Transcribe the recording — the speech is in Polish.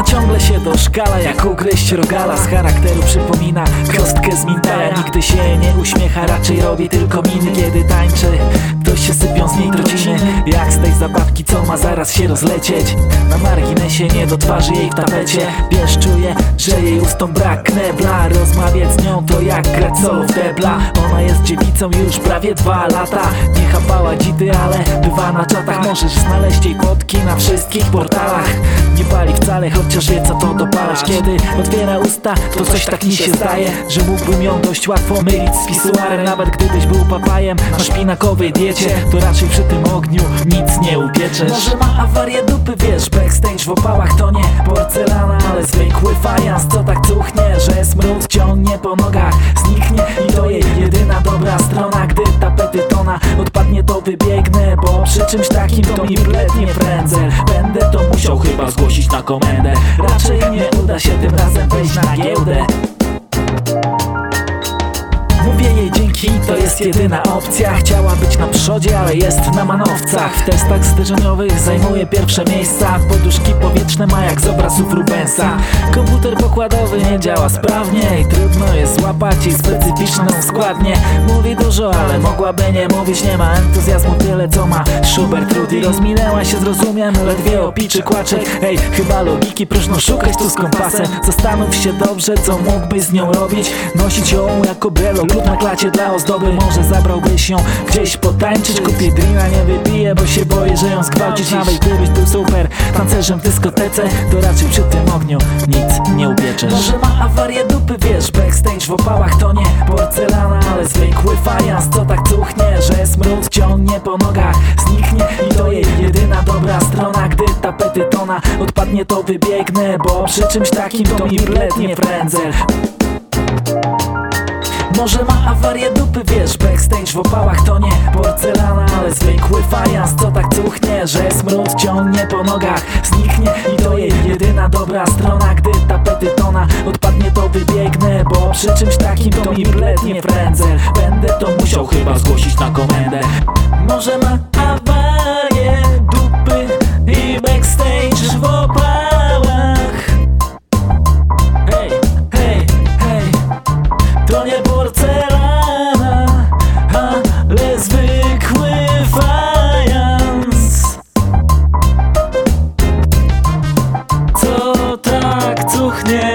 ciągle się doszkala Jak ugryźć rogala. Z charakteru przypomina Kostkę z Mintaja Nigdy się nie uśmiecha, raczej robi tylko miny. Kiedy tańczy, to się sypią z niej trociny. Jak z tej zabawki, co ma zaraz się rozlecieć? Na marginesie nie do twarzy jej w tapecie. Wiesz, czuję, że jej ustom brak knebla. Rozmawiać z nią to jak grać solo w debla. Ona jest dziewicą już prawie dwa lata. Nie chapała dzity, ale bywa na czatach. Możesz znaleźć jej fotki na wszystkich portalach pali wcale, chociaż wie co to dopalasz Kiedy otwiera usta, to coś tak mi się zdaje Że mógłbym ją dość łatwo mylić z pisuarem. Nawet gdybyś był papajem na szpinakowej diecie To raczej przy tym ogniu nic nie upieczesz. Może ma awarię dupy, wiesz, backstage w opałach To nie porcelana, ale zwykły fajans Co tak cuchnie, że smród ciągnie po nogach. Zniknie i to jej jedyna dobra strona. Gdy tapety tona odpadnie to wybiegnę Bo przy czymś to mi blednie frędzel Będę to musiał chyba zgłosić na komendę. Raczej nie uda się tym razem wejść na giełdę jest jedyna opcja. Chciała być na przodzie, ale jest na manowcach. W testach zderzeniowych zajmuje pierwsze miejsca. Poduszki powietrzne ma jak z obrazów Rubensa. Komputer pokładowy nie działa sprawnie I trudno jest złapać jej specyficzną składnię. Mówi dużo, ale mogłaby nie mówić. Nie ma entuzjazmu tyle, co ma Schubert Rudy. Rozminęła się z rozumiem, ledwie opiczy kłaczek Ej, chyba logiki próżno szukać tu z kompasem. Zastanów się dobrze, co mógłbyś z nią robić. Nosić ją jako brelo lub na klacie dla ozdoby Może zabrałbyś ją gdzieś potańczyć? Kupię drina, nie wypiję, bo się boję, że ją zgwałcić Nawet gdybyś był super tancerzem w dyskotece To raczej przy tym ogniu nic nie upieczesz Może ma awarię dupy, wiesz, backstage w opałach To nie porcelana, ale zwykły fajans Co tak cuchnie, że smród ciągnie po nogach Zniknie i to jej jedyna dobra strona. Gdy tapety tona odpadnie to wybiegnę Bo przy czymś takim to mi blednie frędzel może ma awarię dupy, wiesz, backstage w opałach to nie porcelana, ale zwykły fajans Co tak cuchnie, że smród ciągnie po nogach Zniknie i to jej jedyna dobra strona. Gdy tapety tona odpadnie to wybiegnę Bo przy czymś takim to mi blednie frędzel Będę to musiał chyba zgłosić na komendę. Może ma кухне